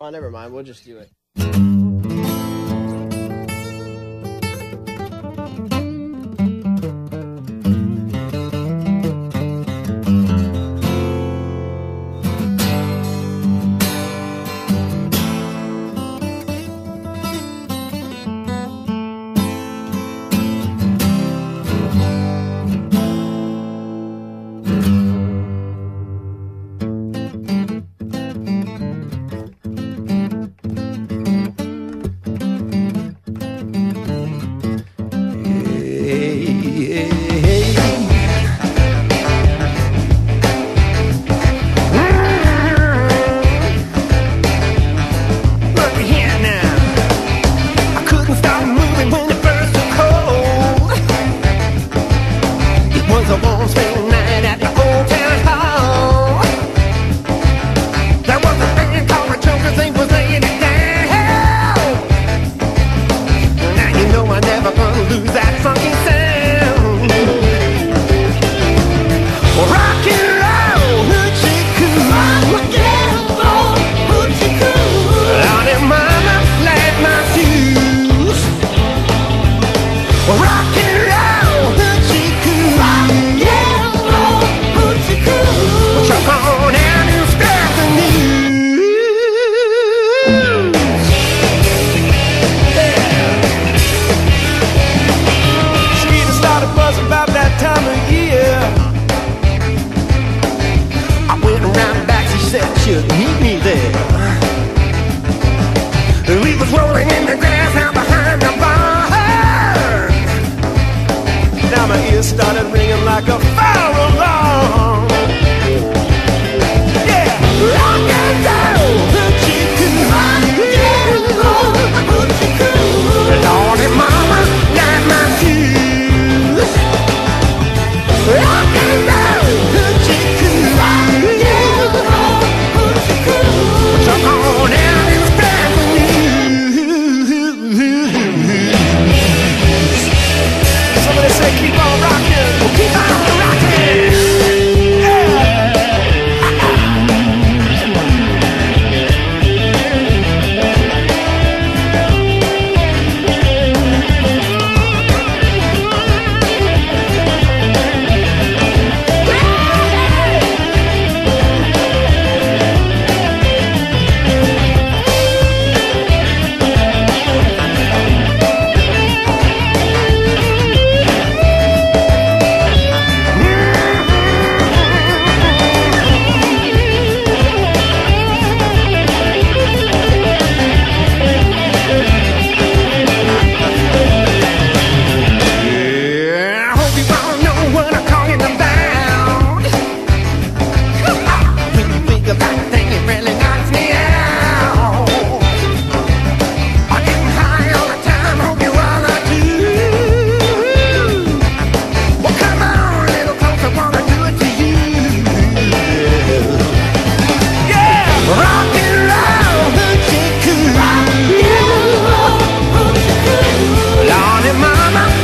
Oh, never mind. We'll just do it. Like a I'm